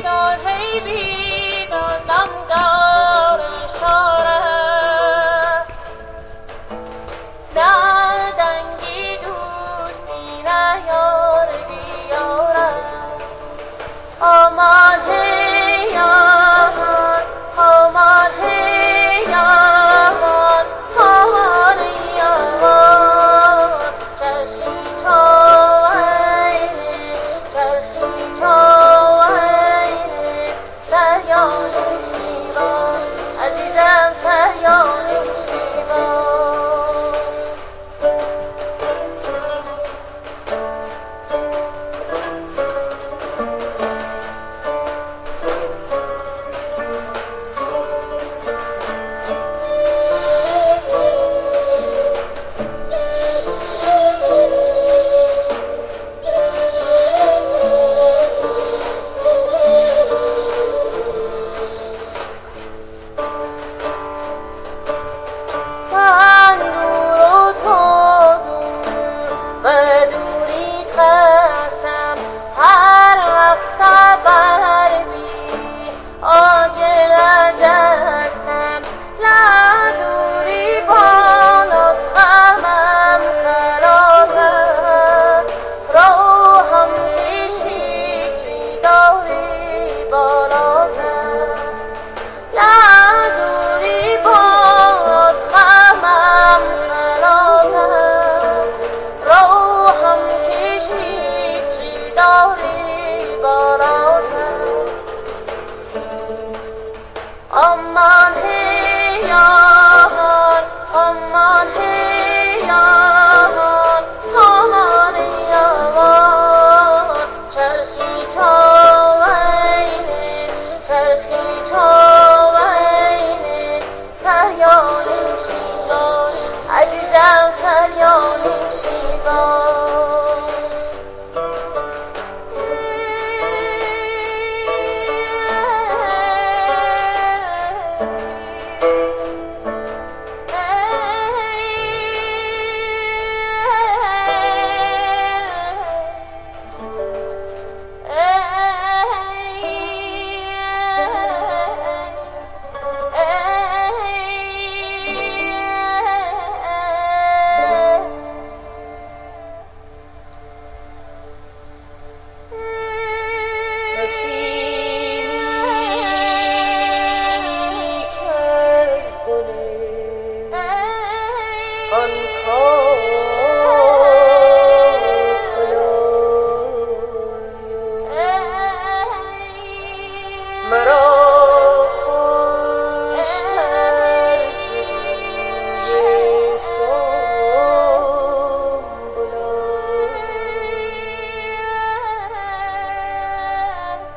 的，欺骗的，怎敢？どうしよ？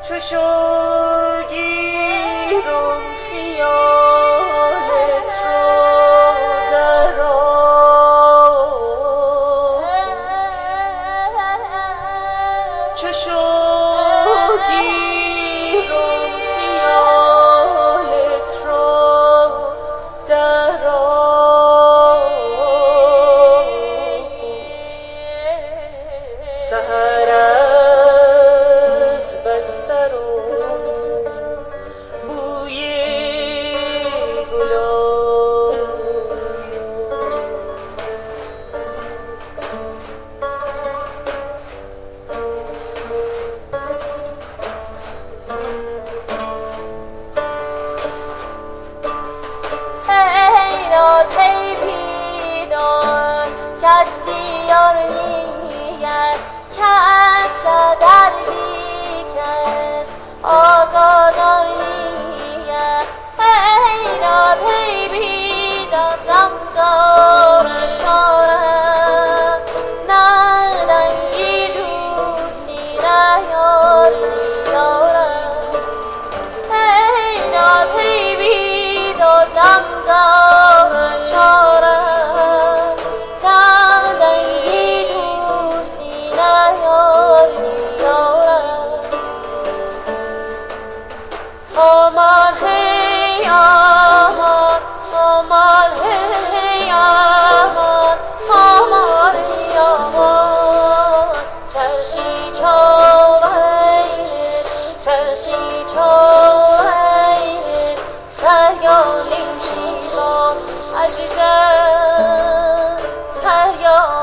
Patricia! آمان هی آمان آمان هی آمان آمان هی آمان چرخی چاویره چرخی چاویره سریان شیران عزیزم سریان